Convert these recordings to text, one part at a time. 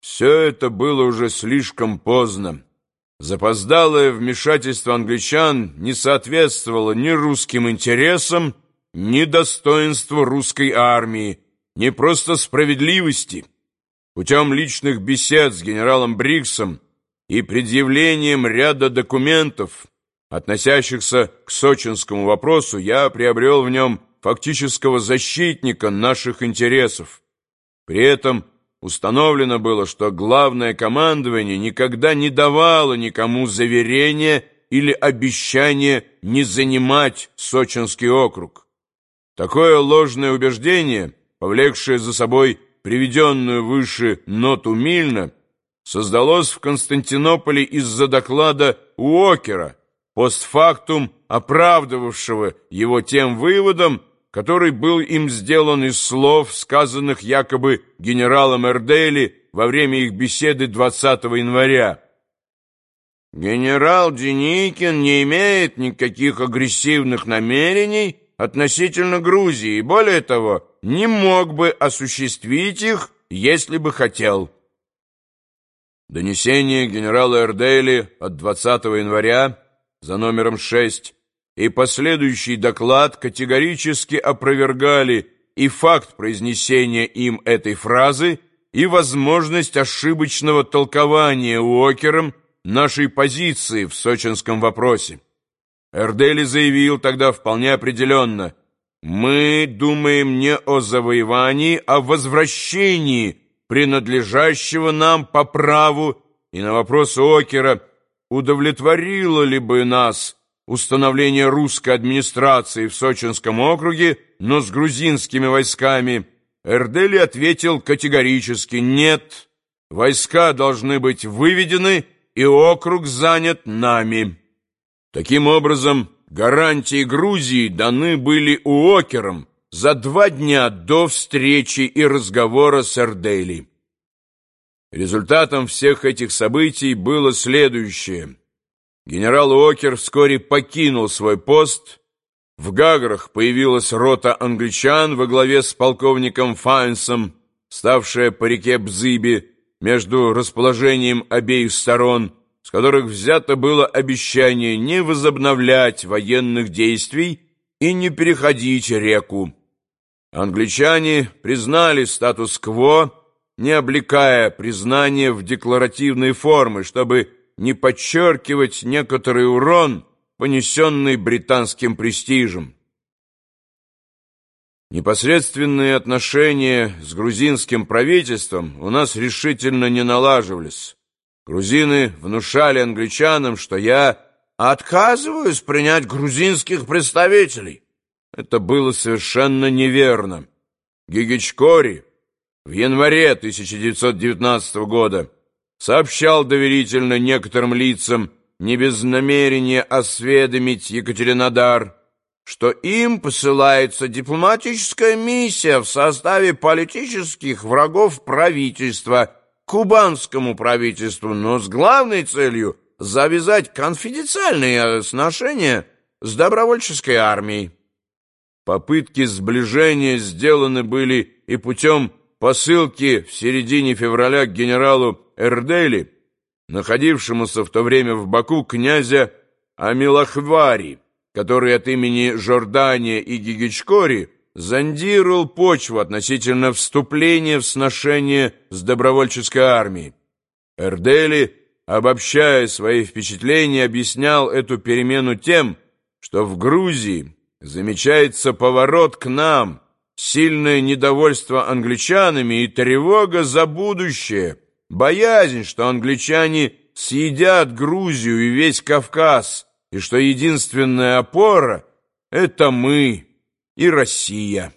Все это было уже слишком поздно. Запоздалое вмешательство англичан не соответствовало ни русским интересам, ни достоинству русской армии, ни просто справедливости. Путем личных бесед с генералом Бриксом и предъявлением ряда документов, относящихся к сочинскому вопросу, я приобрел в нем фактического защитника наших интересов. При этом Установлено было, что главное командование никогда не давало никому заверения или обещания не занимать Сочинский округ. Такое ложное убеждение, повлекшее за собой приведенную выше ноту Мильна, создалось в Константинополе из-за доклада Уокера, постфактум оправдывавшего его тем выводом, который был им сделан из слов, сказанных якобы генералом Эрдели во время их беседы 20 января. «Генерал Деникин не имеет никаких агрессивных намерений относительно Грузии, и более того, не мог бы осуществить их, если бы хотел». Донесение генерала Эрдели от 20 января за номером 6 и последующий доклад категорически опровергали и факт произнесения им этой фразы, и возможность ошибочного толкования Уокером нашей позиции в сочинском вопросе. Эрдели заявил тогда вполне определенно, «Мы думаем не о завоевании, а о возвращении принадлежащего нам по праву, и на вопрос Уокера, удовлетворило ли бы нас установление русской администрации в Сочинском округе, но с грузинскими войсками, Эрдели ответил категорически «нет». Войска должны быть выведены, и округ занят нами. Таким образом, гарантии Грузии даны были Уокером за два дня до встречи и разговора с Эрдели. Результатом всех этих событий было следующее – Генерал Уокер вскоре покинул свой пост. В Гаграх появилась рота англичан во главе с полковником Файнсом, ставшая по реке Бзыби между расположением обеих сторон, с которых взято было обещание не возобновлять военных действий и не переходить реку. Англичане признали статус-кво, не облекая признание в декларативной формы, чтобы не подчеркивать некоторый урон, понесенный британским престижем. Непосредственные отношения с грузинским правительством у нас решительно не налаживались. Грузины внушали англичанам, что я отказываюсь принять грузинских представителей. Это было совершенно неверно. Гигичкори в январе 1919 года сообщал доверительно некоторым лицам, не без намерения осведомить Екатеринодар, что им посылается дипломатическая миссия в составе политических врагов правительства, кубанскому правительству, но с главной целью завязать конфиденциальные сношения с добровольческой армией. Попытки сближения сделаны были и путем посылки в середине февраля к генералу Эрдели, находившемуся в то время в Баку князя Амилахвари, который от имени Жордания и Гигичкори зондировал почву относительно вступления в сношение с добровольческой армией. Эрдели, обобщая свои впечатления, объяснял эту перемену тем, что в Грузии замечается поворот к нам, сильное недовольство англичанами и тревога за будущее – Боязнь, что англичане съедят Грузию и весь Кавказ, и что единственная опора — это мы и Россия.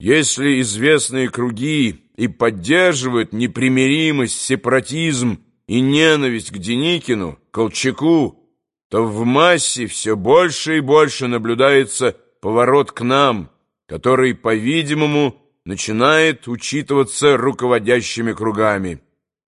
Если известные круги и поддерживают непримиримость, сепаратизм и ненависть к Деникину, Колчаку, то в массе все больше и больше наблюдается поворот к нам, который, по-видимому, начинает учитываться руководящими кругами.